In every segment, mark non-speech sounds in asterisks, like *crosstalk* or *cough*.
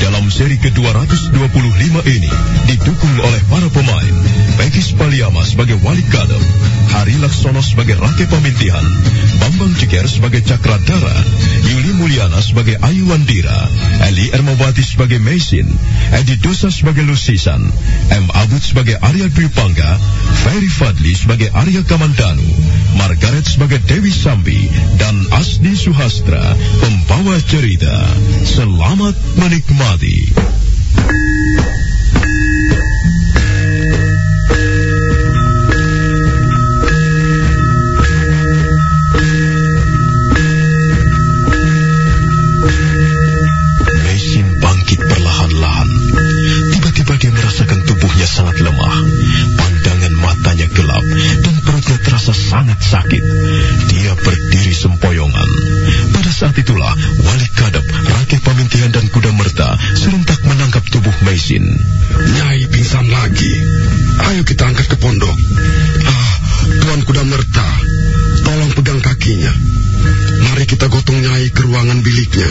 Dalam seri ke-225 ini didukung oleh para pemain Pegis Paliama sebagai Wali Kadem, Hari Laksono sebagai Rake Pamintihan, Bambang Ceker sebagai Cakradara, Yuli Mulyana sebagai Ayu Wandira, Eli Ermawati sebagai Mesin, Edi Dosa sebagai Lusisan, M. Abud sebagai Arya Dwi Ferry Fadli sebagai Arya Kamandanu, Margaret sebagai Dewi Sambi, dan Asdi Suhastra, pembawa cerita. Selamat menikmati. Sangat sakit. Dia berdiri sempoyongan. Pada saat itulah Wali Kadep, Rakyat Pamintihan dan Kuda Merta serentak menangkap tubuh Mesin. Nyai pingsan lagi. Ayo kita angkat ke pondok. Ah, Tuan Kuda Merta, tolong pegang kakinya. Mari kita gotong Nyai ke ruangan biliknya.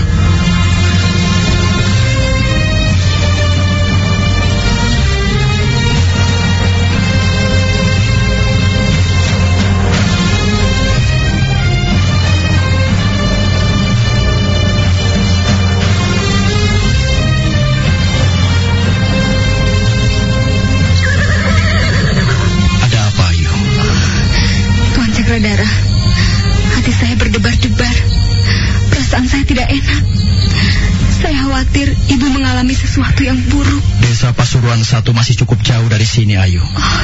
Pasuruan satu masih cukup jauh dari sini, Ayu. Oh,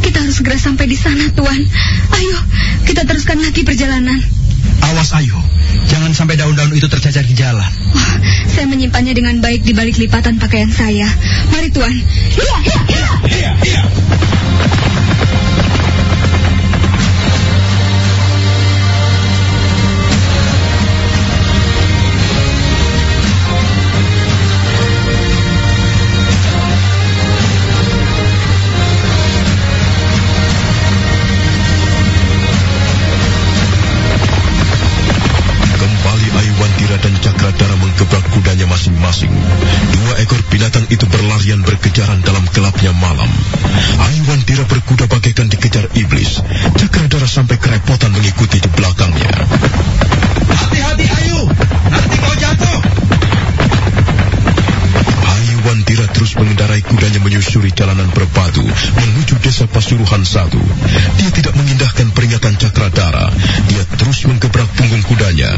kita harus segera sampai di sana, Tuan. Ayo, kita teruskan lagi perjalanan. Awas, Ayu. Jangan sampai daun-daun itu tercacar di jalan. Oh, saya menyimpannya dengan baik di balik lipatan pakaian saya. Mari, Tuan. Iya, iya, iya. Kembali masing-masing. Dua ekor binatang itu berlarian berkejaran dalam gelapnya malam. Aiwandira berkuda bagaikan dikejar iblis. Cakradara sampai kerepotan mengikuti di belakangnya. Hati-hati, Ayu. Nanti kau jatuh. Aiwandira terus mengendarai kudanya menyusuri jalanan berbatu menuju desa Pasuruhan satu. Dia tidak mengindahkan peringatan Cakradara. Dia terus menggebrak punggung kudanya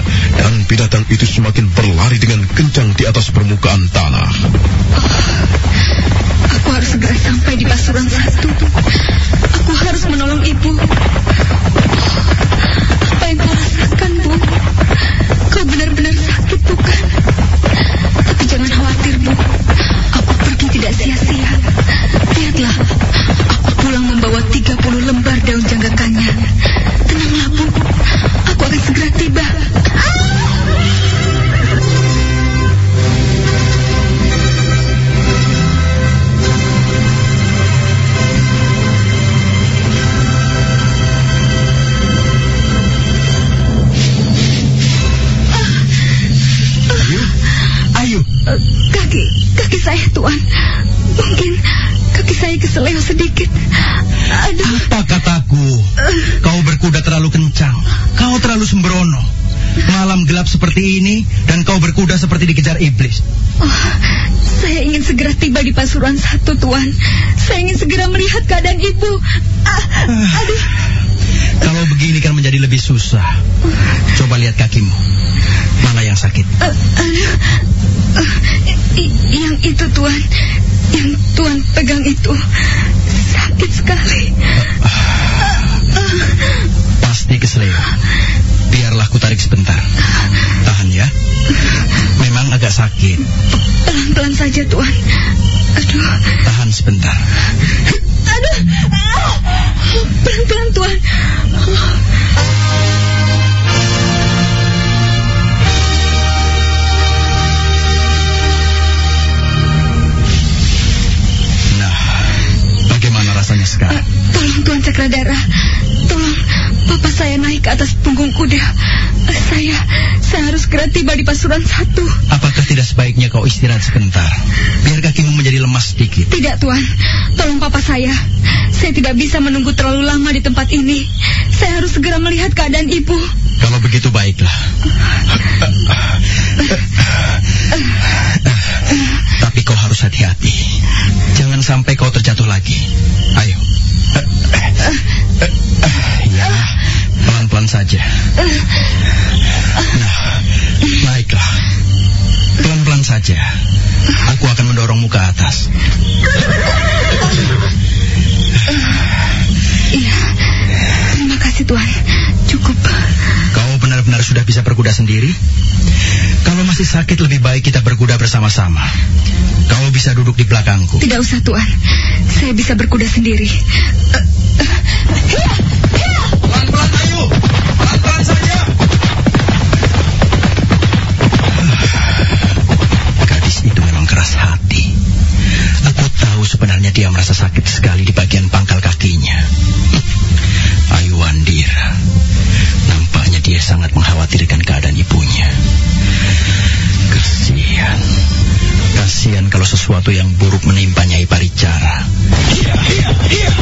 binatang itu semakin berlari dengan kencang di atas permukaan tanah. Aku harus segera sampai di Pasuruan satu. Aku harus menolong ibu. Terlalu kencang. Kau terlalu sembrono. Malam gelap seperti ini dan kau berkuda seperti dikejar iblis. oh, saya ingin segera tiba di Pasuruan satu, Tuan. Saya ingin segera melihat keadaan ibu. Ah, aduh, Kalau begini kan menjadi lebih susah. Coba lihat kakimu. Mana yang sakit? aduh. Eh, i- yang itu, Tuan. Yang Tuan pegang itu sakit sekali. Pasti keseleo. Biarlah ku tarik sebentar. Tahan ya. Memang agak sakit. Pelan-pelan saja, Tuan. Aduh, Tahan sebentar. aduh. Pelan-pelan, Tuan. Nah, bagaimana rasanya sekarang? tolong Tuan Cakradara, tolong Papa saya naik ke atas punggung kuda. Saya, saya harus segera tiba di Pasuruan satu. Apakah tidak sebaiknya kau istirahat sebentar? Biar kakimu menjadi lemas sedikit. Tidak, Tuan. Tolong papa saya. Saya tidak bisa menunggu terlalu lama di tempat ini. Saya harus segera melihat keadaan ibu. Kalau begitu baiklah. Tapi kau harus hati-hati. Jangan sampai kau terjatuh lagi. Ayo. Ya, pelan-pelan saja. Nah, baiklah. Pelan-pelan saja. Aku akan mendorongmu ke atas. Iya. Terima kasih, Tuan. Cukup. Benar-benar sudah bisa berkuda sendiri? Kalau masih sakit lebih baik kita berkuda bersama-sama. Kau bisa duduk di belakangku. Tidak usah, Tuan. Saya bisa berkuda sendiri. Eh, eh, hiya, hiya. Pelan-pelan ayo. Pelan-pelan saja. Gadis itu memang keras hati. Aku tahu sebenarnya dia merasa sakit sekali di bagian pangkal sangat mengkhawatirkan keadaan ibunya. Kasihan. Kasihan kalau sesuatu yang buruk menimpa Nyai Paricara. Iya, iya, iya.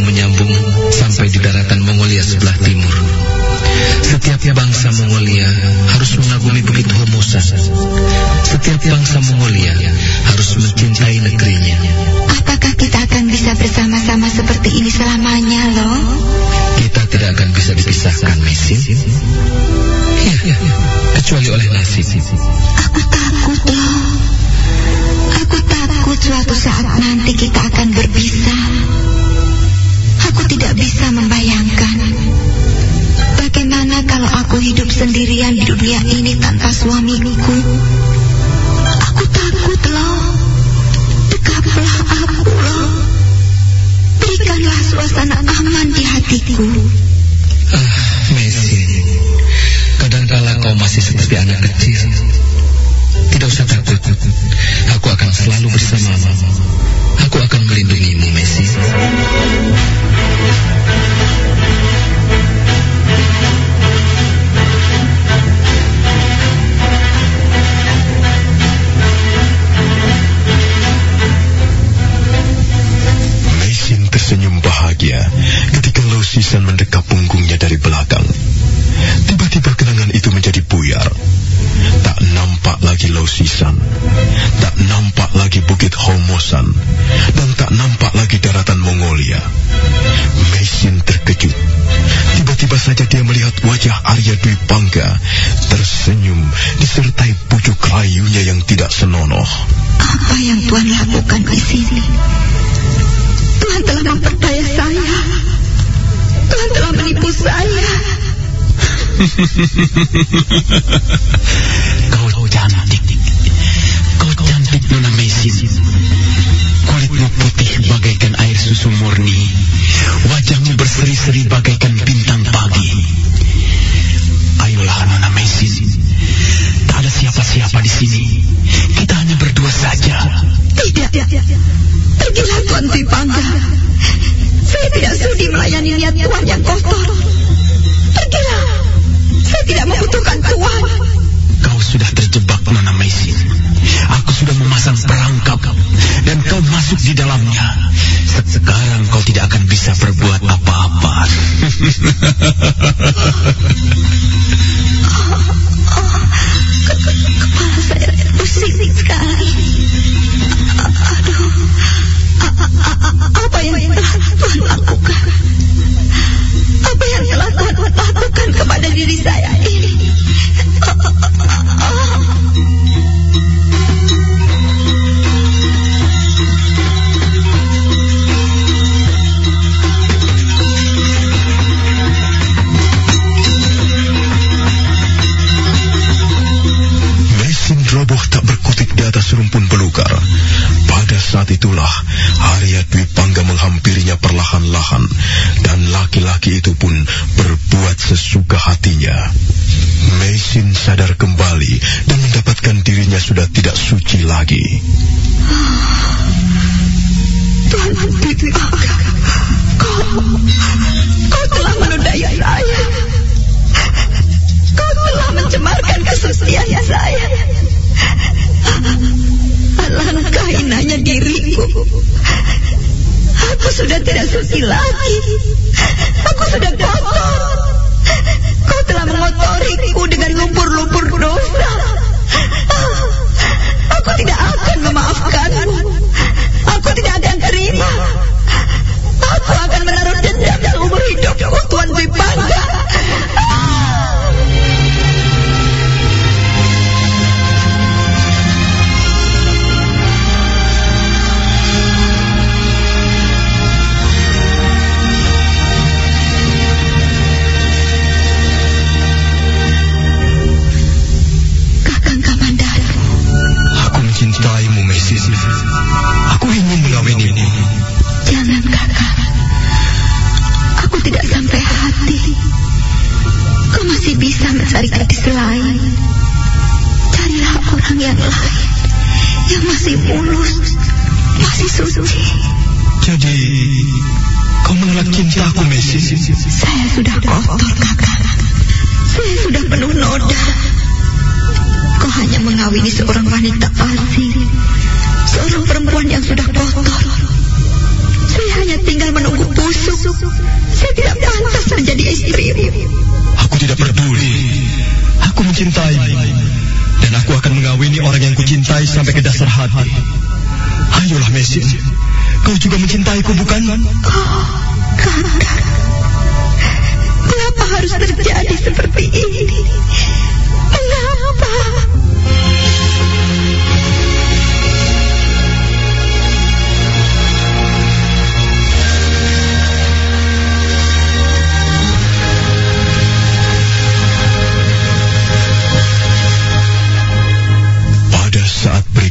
Sambung menyambung sampai di daratan Mongolia sebelah timur. Setiap bangsa Mongolia harus mengagumi Bukit Homosan. Setiap bangsa Mongolia harus mencintai negerinya. Apakah kita akan bisa bersama-sama seperti ini selamanya, lo? Kita tidak akan bisa dipisahkan, Mesin. Ya, kecuali oleh nasib. Aku takut, lo. Aku takut suatu saat nanti kita akan berpisah. Hatiku. Ah, Mesin. Kadangkala kau masih seperti anak kecil. Tidak usah takut. Aku akan selalu bersamamu. Homosan, dan tak nampak lagi daratan Mongolia. Mesin terkejut. Tiba-tiba saja dia melihat wajah Arya Dwi Pangga tersenyum disertai pucuk rayunya yang tidak senonoh. Apa yang Tuhan lakukan di sini? Tuhan telah memperdaya saya. Tuhan telah menipu saya. *laughs* Kau cantik. Kau cantik, Nona Mesin. Susu murni. Wajahmu berseri-seri bagaikan bintang pagi. Ayolah, Nona Mesin. Tak ada siapa-siapa di sini. Kita hanya berdua saja. Tidak. Pergilah Tuan Dwi Pangga. Saya tidak sudi melayani niat Tuhan yang kotor. Pergilah. Saya tidak membutuhkan Tuhan. Kau sudah terjebak, Nona Mesin. Aku sudah memasang perangkap dan kau masuk di dalamnya. Sekarang kau tidak akan bisa berbuat apa-apa. Kepala saya pusing sekali. Aduh. Apa yang telah Tuhan lakukan? Apa yang telah Tuhan lakukan kepada diri saya perlahan-lahan dan laki-laki itu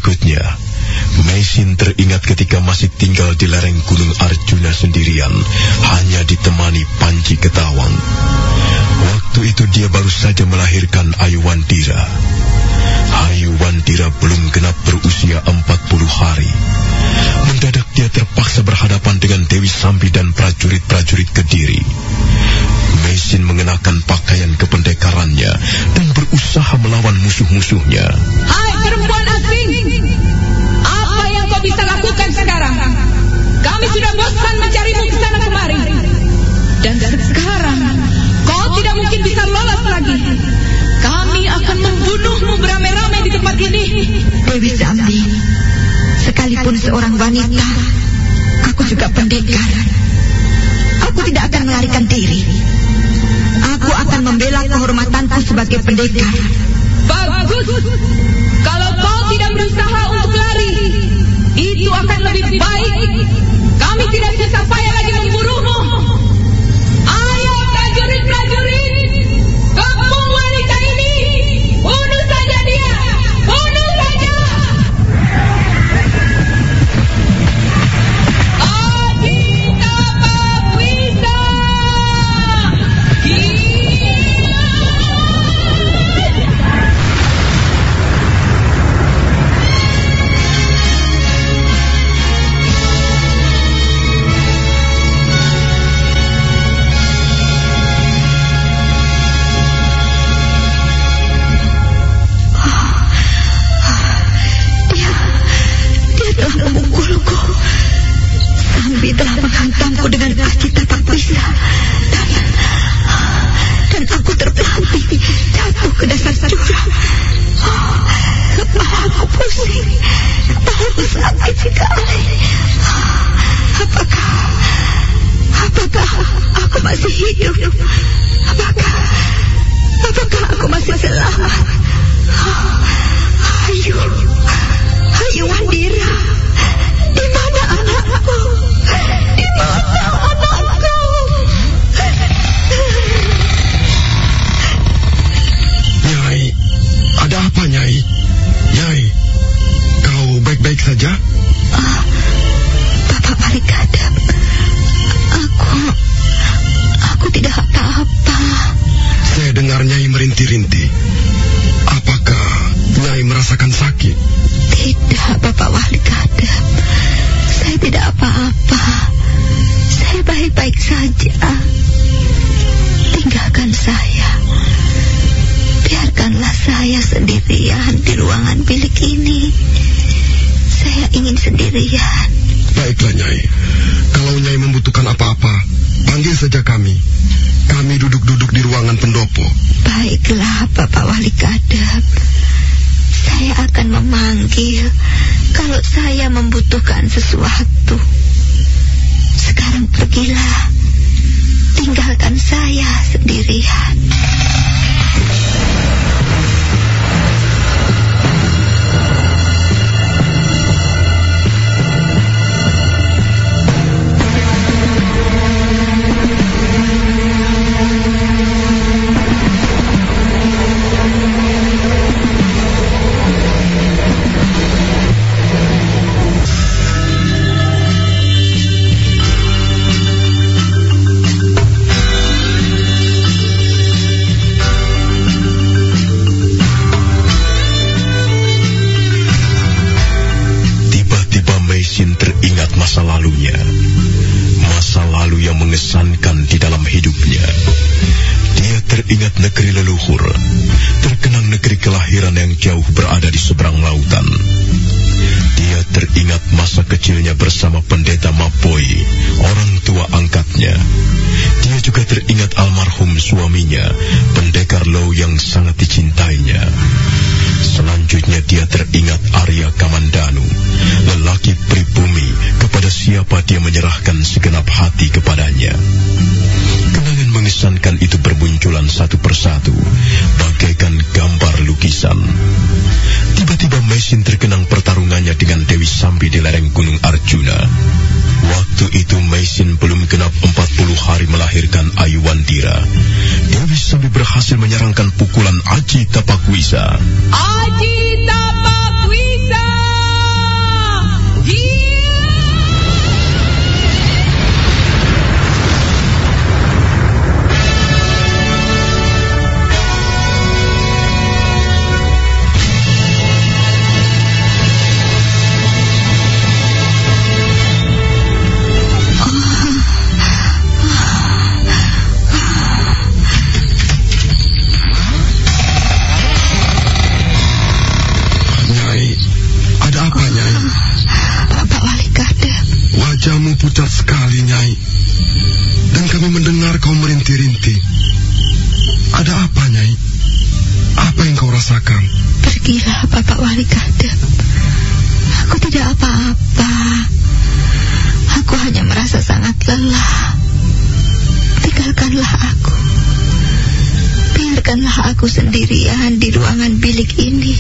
berikutnya, Mesin teringat ketika masih tinggal di lereng Gunung Arjuna sendirian, hanya ditemani Panji Ketawang. Waktu itu dia baru saja melahirkan Ayuwandira. Ayuwandira belum genap berusia 40 hari. Mendadak dia terpaksa berhadapan dengan Dewi Sambi dan prajurit-prajurit Kediri. Mesin mengenakan pakaian kependekarannya dan berusaha melawan musuh-musuhnya. Hai perempuan asing, apa yang kau bisa lakukan sekarang? Kami sudah bosan mencarimu ke sana kemari. Dan sekarang kau tidak mungkin bisa lolos lagi. Dewi Sambi, sekalipun seorang wanita, aku juga pendekar. Aku tidak akan melarikan diri. Aku akan membela kehormatanku sebagai pendekar. Bagus. Kalau kau tidak berusaha untuk lari, itu akan lebih baik. Kami tidak bisa payah saja. Tinggalkan saya. Biarkanlah saya sendirian di ruangan bilik ini. Saya ingin sendirian. Baiklah, Nyai. Kalau Nyai membutuhkan apa-apa, panggil saja kami. Kami duduk-duduk di ruangan pendopo. Baiklah, Bapak Wali Kadam. Saya akan memanggil kalau saya membutuhkan sesuatu. Sekarang pergilah. Tinggalkan saya sendirian. bersama pendeta Mapoi, orang tua angkatnya. Dia juga teringat almarhum suaminya, pendekar Low yang sangat dicintainya. Selanjutnya dia teringat Arya Kamandanu, lelaki pribumi kepada siapa dia menyerahkan merupakan pukulan Aji Tapakwisa rasakan. Pergilah, Bapak Wali Kadep. Aku tidak apa-apa. Aku hanya merasa sangat lelah. Tinggalkanlah aku. Biarkanlah aku sendirian di ruangan bilik ini.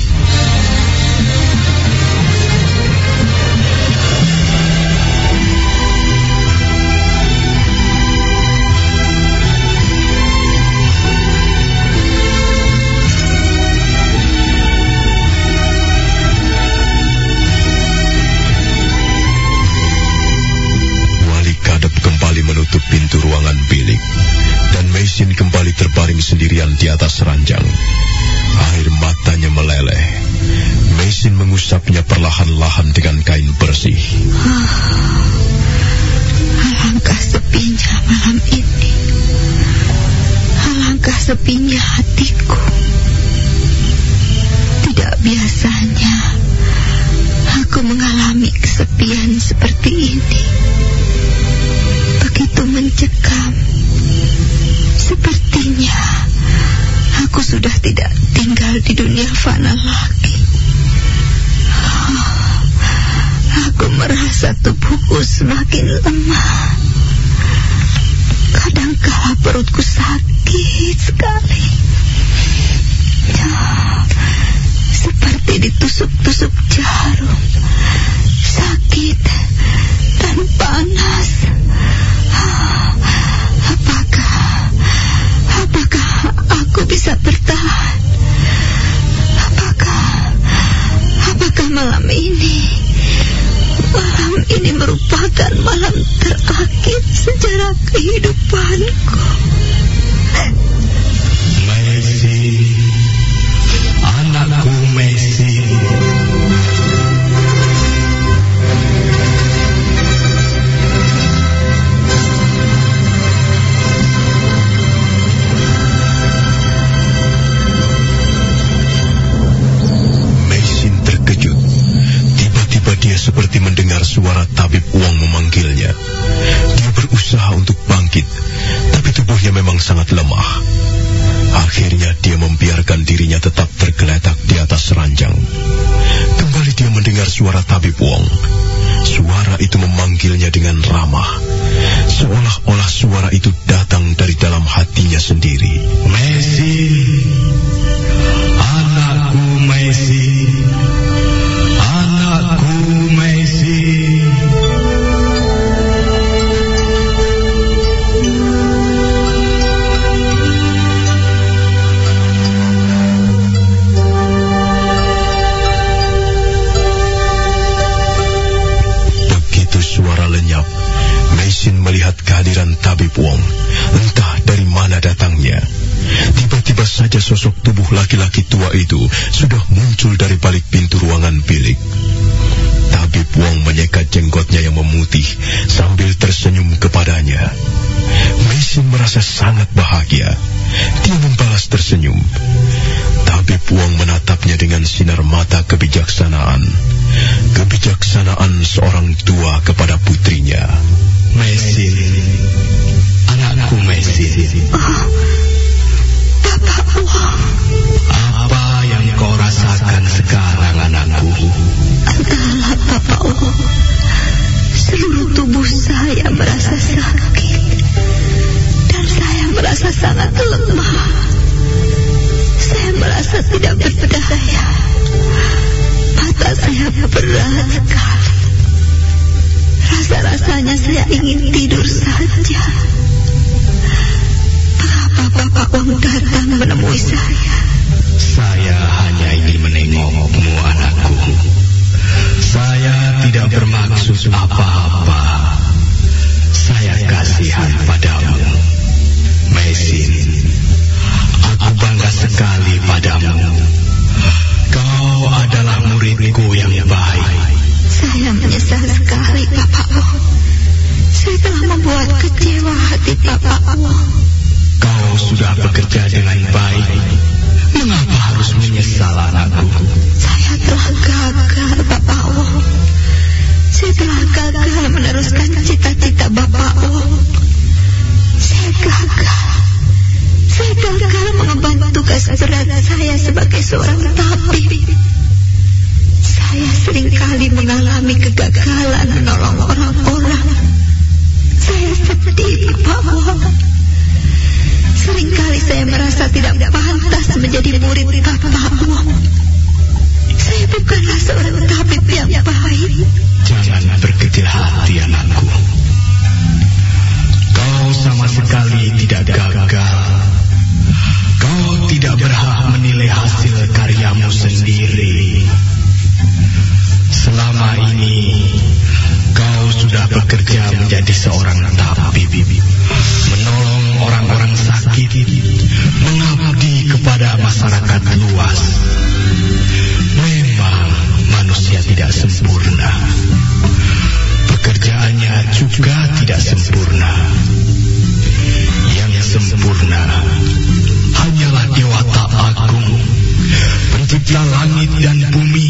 kadang kala perutku sakit sekali. Seperti ditusuk-tusuk jarum. Sakit dan panas. Apakah, apakah aku bisa bertahan? Apakah, apakah malam ini? ini merupakan malam terakhir sejarah kehidupanku. Messi, anakku Messi. Datang menemui saya? Saya hanya ingin menengokmu anakku. Saya tidak bermaksud apa-apa. Saya kasihan padamu. Mesin, aku bangga sekali padamu. Kau adalah muridku yang baik. Saya menyesal sekali Bapak. Saya telah membuat kecewa hati Bapak Wong. Kau sudah bekerja dengan baik. Mengapa harus menyesal anakku? Saya telah gagal Bapak Wong. Saya telah gagal meneruskan cita-cita Bapak Wong. Saya gagal. Saya gagal mengemban tugas berat saya sebagai seorang tabib. Saya sering kali mengalami kegagalan menolong orang-orang. Saya sedih, Bapak Wong. Seringkali saya merasa tidak pantas menjadi murid Bapak Wong. Saya bukanlah seorang tabib yang baik. Jangan berkecil hati anakku. Kau sama sekali tidak gagal. Kau tidak berhak menilai hasil karyamu sendiri. Selama ini kau sudah bekerja menjadi seorang langit dan bumi.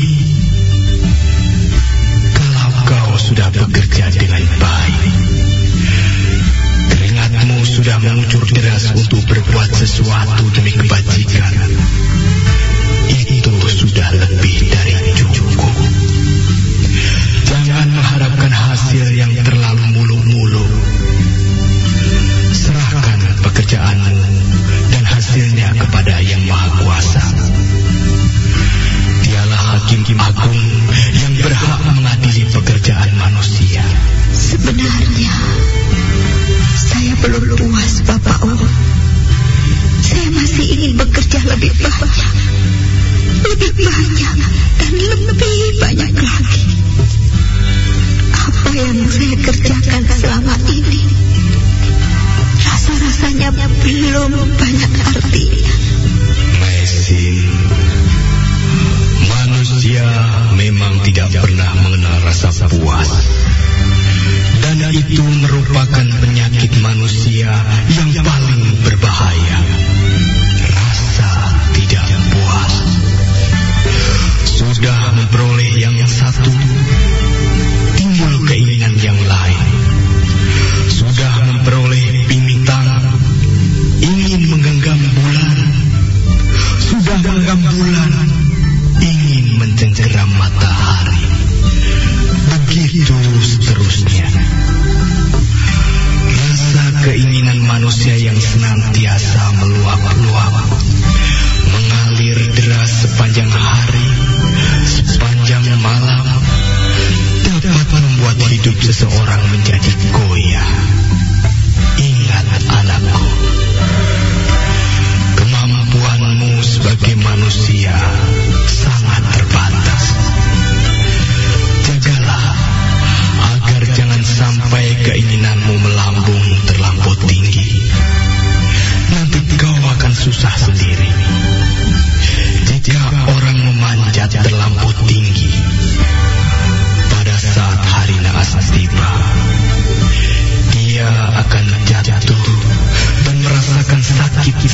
Kalau kau sudah bekerja dengan baik, keringatmu sudah mengucur deras untuk berbuat sesuatu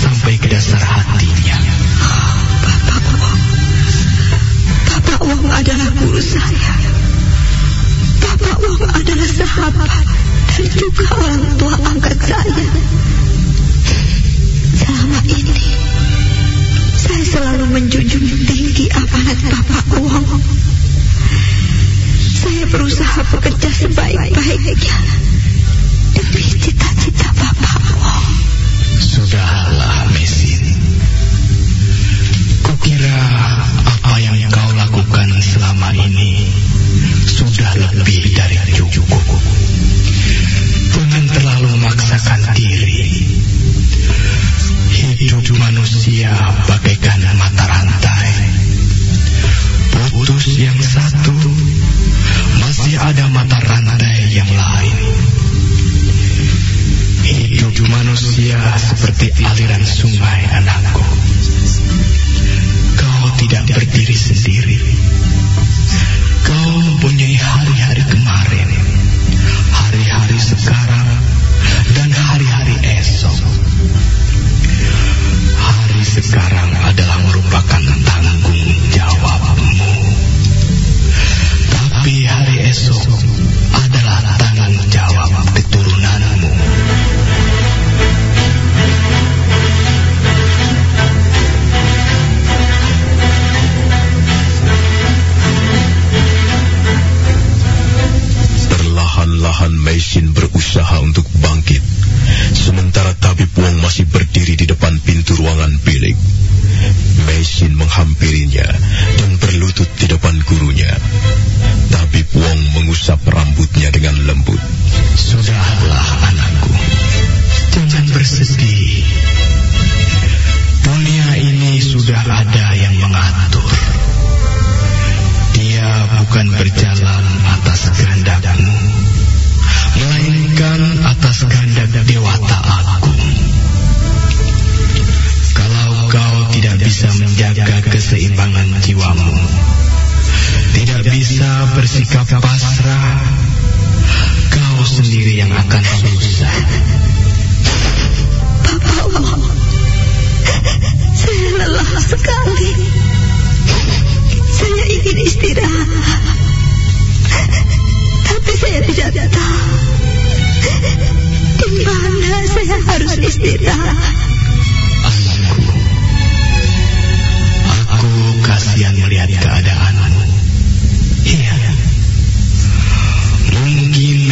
sampai ke dasar hatinya. Bapak Wong, Bapak Wong adalah guru saya. Bapak Wong adalah sahabat dan juga orang tua angkat saya. Selama ini, saya selalu menjunjung tinggi amanat Bapak Wong. Saya berusaha bekerja sebaik-baiknya demi cita-cita apa yang kau lakukan selama ini sudah lebih dari cukup. Jangan terlalu memaksakan diri. Hidup manusia bagaikan mata rantai. Putus yang satu, masih ada mata rantai yang lain. Hidup manusia seperti aliran sungai anakku. Tidak berdiri sendiri. Kau mempunyai hari-hari kemarin, hari-hari sekarang, dan hari-hari esok. Hari sekarang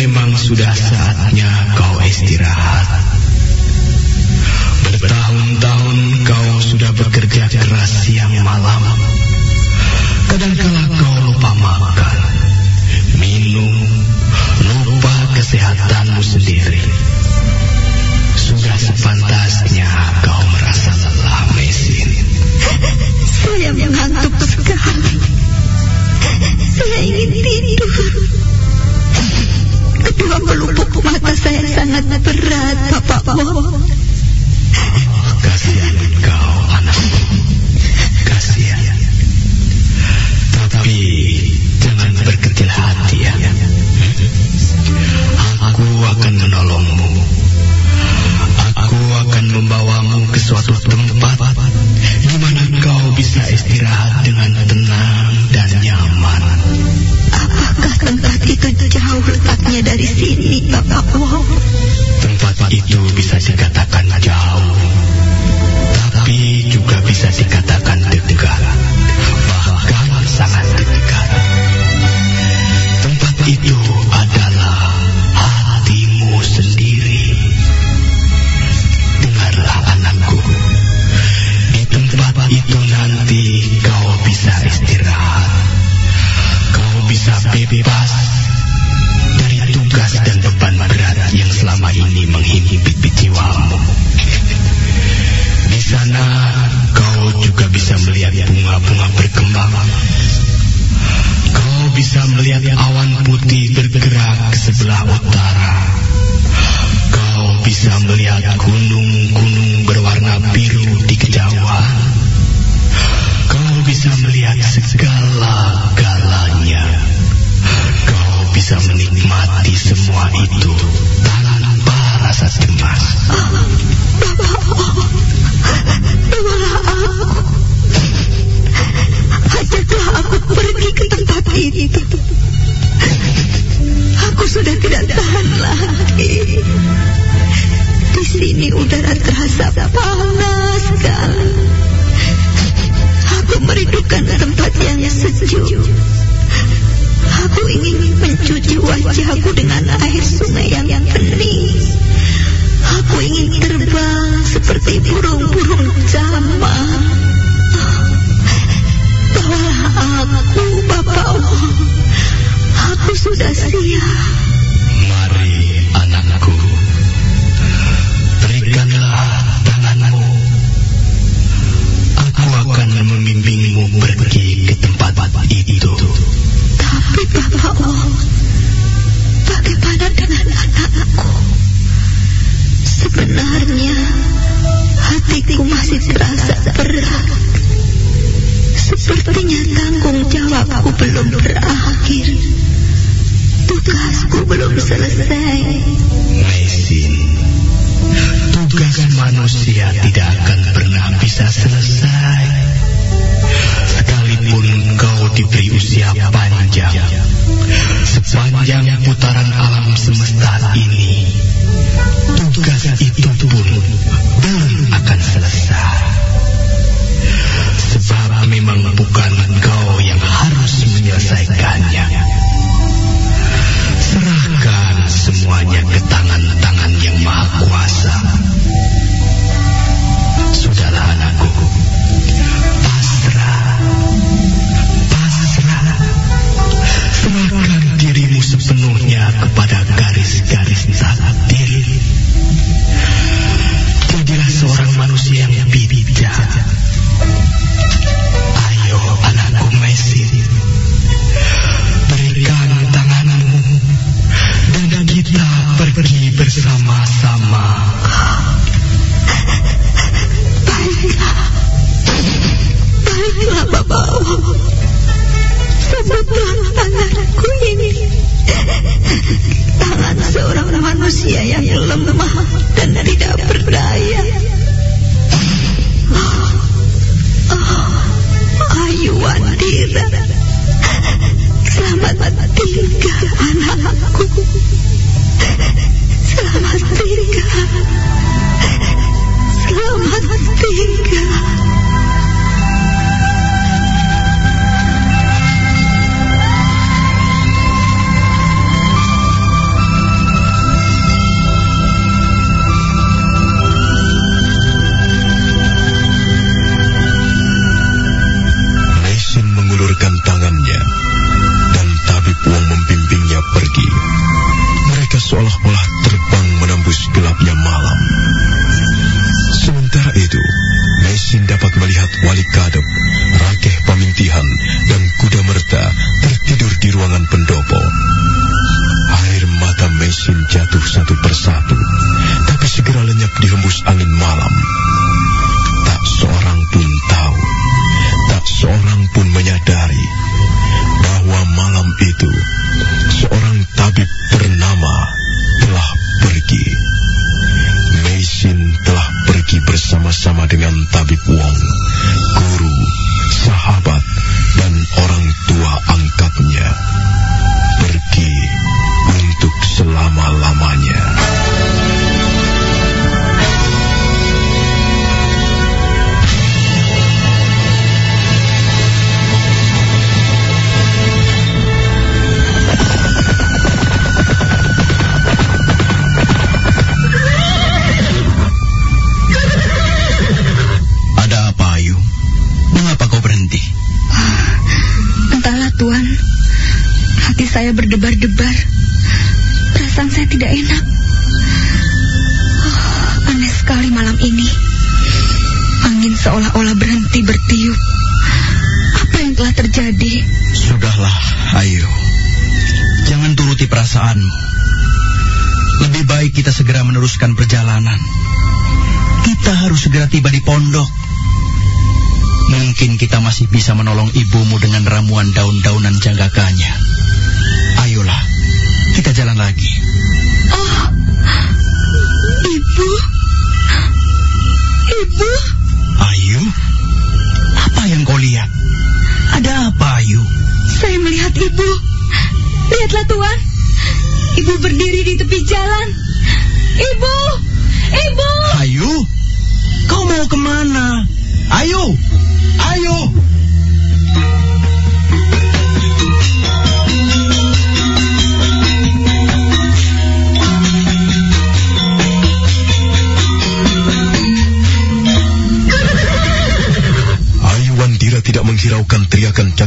memang sudah saatnya kau istirahat. Bertahun-tahun kau sudah bekerja keras siang malam. Kadangkala kau lupa makan, minum, lupa kesehatanmu sendiri. Sudah sepantasnya kau merasa lelah, Mesin. Saya mengantuk sekali. Saya ingin tidur. Kedua pelupuk mata saya sangat berat, Bapak Wong. Kasihan kau, anakku. Kasihan. Tapi jangan berkecil hati ya. Aku akan menolongmu. Aku akan membawamu ke suatu tempat di mana kau bisa istirahat dengan tenang tempat itu jauh letaknya dari sini, Bapak Wong? Tempat itu bisa dikatakan jauh, tapi juga bisa dikatakan Mungkin kita masih bisa menolong ibumu dengan ramuan daun-daunan jangkakannya. Ayolah, kita jalan lagi. Oh, ibu. Ibu. Ayu, apa yang kau lihat? Ada apa, Ayu? Saya melihat ibu. Lihatlah, Tuan. Ibu berdiri di tepi jalan. Ibu! Ibu! Ayu, kau mau ke mana? Ayo,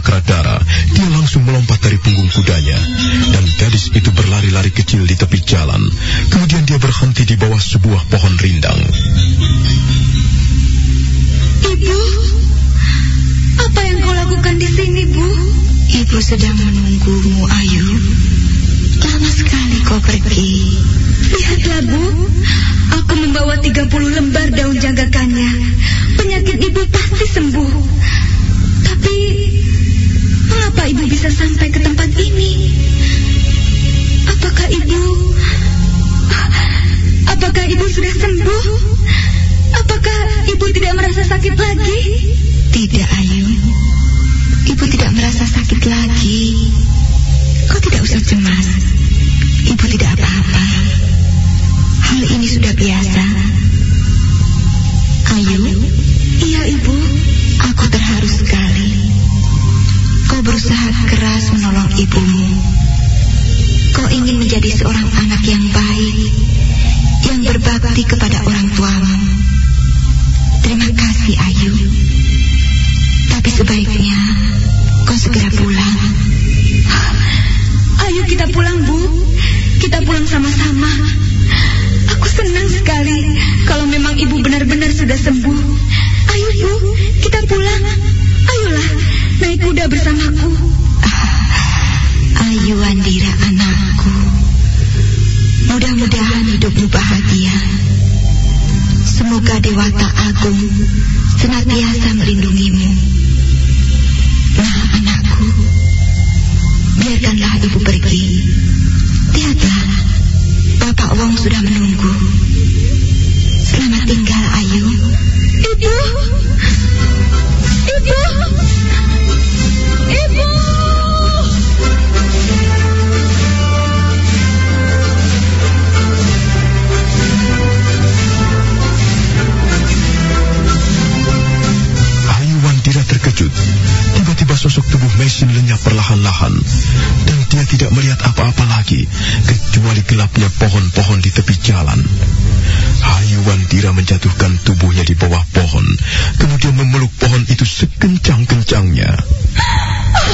teriakan Cakradara. Dia langsung melompat dari punggung kudanya. Dan gadis itu berlari-lari kecil di tepi jalan. Kemudian dia berhenti di bawah sebuah pohon rindang. Ibu! Apa yang kau lakukan di sini, Bu? Ibu sedang menunggumu, Ayu. Lama sekali kau pergi. Lihatlah, Bu. Aku membawa 30 lembar daun jagakannya. Penyakit ibu pasti sembuh. Tapi, mengapa ibu bisa sampai ke tempat ini? Apakah ibu... Apakah ibu sudah sembuh? Apakah ibu tidak merasa sakit lagi? Tidak, Ayu. Ibu tidak merasa sakit lagi. Kau tidak usah cemas. Ibu tidak apa-apa. Hal ini sudah biasa. Ayu, Iya, ibu. Berusaha keras menolong ibumu. Kau ingin menjadi seorang anak yang baik, yang berbakti kepada orang tuamu. Terima kasih, Ayu. Tapi sebaiknya kau segera pulang. Ayo kita pulang, Bu. Kita pulang sama-sama. Aku senang sekali kalau memang ibu benar-benar sudah sembuh. Ayo, Bu, kita pulang. Ayolah, naik kuda bersamaku. Ayu Andira anakku. Mudah-mudahan hidupmu bahagia. Semoga Dewata Agung senantiasa melindungimu. Nah, anakku, biarkanlah ibu pergi. Lihatlah, Bapak Wong sudah menunggu. Selamat tinggal, Ayu. Ibu. Ibu. Sosok tubuh mesin lenyap perlahan-lahan. Dan dia tidak melihat apa-apa lagi. Kecuali gelapnya pohon-pohon di tepi jalan. Ayu Wandira menjatuhkan tubuhnya di bawah pohon. Kemudian memeluk pohon itu sekencang-kencangnya.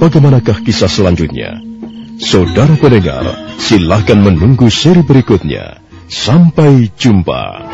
bagaimanakah kisah selanjutnya? Saudara pendengar, silahkan menunggu seri berikutnya. Sampai jumpa.